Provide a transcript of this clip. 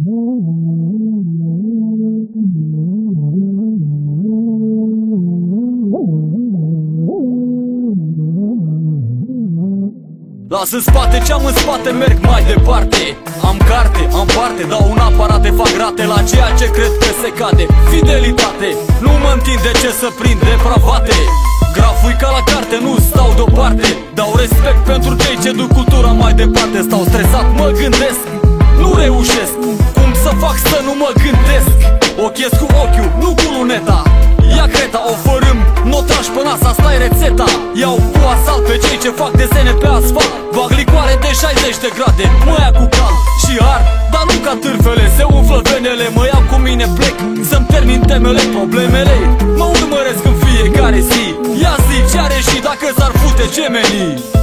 Las în spate ce-am în spate, merg mai departe. Am carte, am parte, dau un aparat de fac rate La ceea ce cred că se cade. Fidelitate, nu mă întind de ce să prind depravate. Graful ca la carte, nu stau deoparte. Dau respect pentru cei ce duc cultura mai departe. Stau stresat, mă gândesc, nu reușesc Ochiesc cu ochiul, nu cu luneta. Ia creta, o fărâm, nu o tragi pe nas, asta e rețeta. Iau cu asalt pe cei ce fac desene pe asfalt. Bag licoare de 60 de grade, mă ia cu cal și ar Dar nu ca târfele, se umflă venele. Mă iau cu mine, plec, să-mi termin temele, problemele Mă urmăresc în fiecare zi. Ia zi ce are și dacă s-ar fute gemenii